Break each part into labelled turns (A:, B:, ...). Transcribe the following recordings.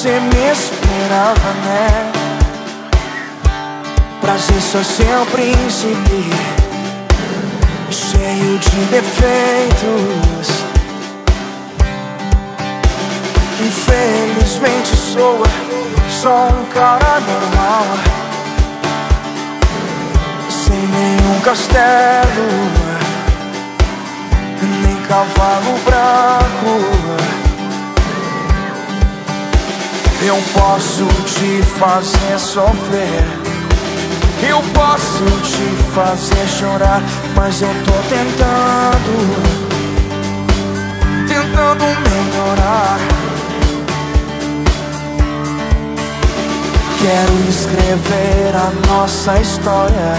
A: você me esperava, né? Prazer só ser o príncipe Cheio de defeitos. Infelizmente sou só um cara normal. Sem nenhum castelo. Nem cavalo branco posso te fazer sofrer. Eu posso te fazer chorar, mas eu tô tentando, tentando melhorar. Quero escrever a nossa história.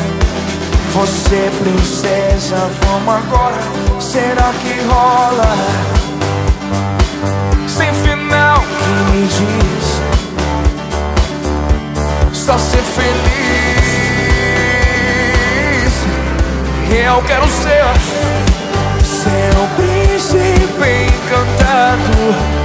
A: Você, princesa, vamos agora. Será que rola? Eu quero ser. Seu príncipe encantado,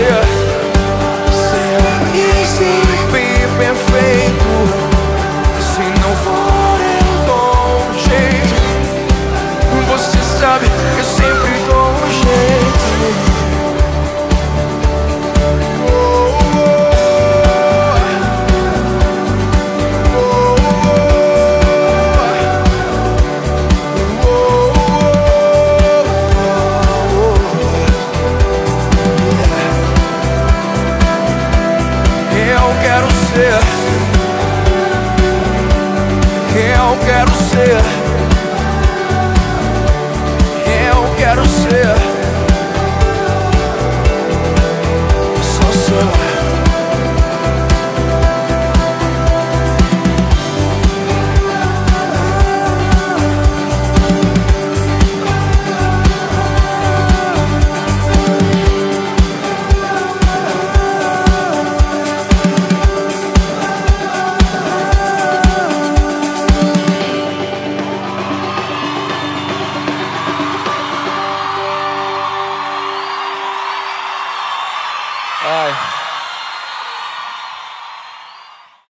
A: Eu ser. Eu quero ser.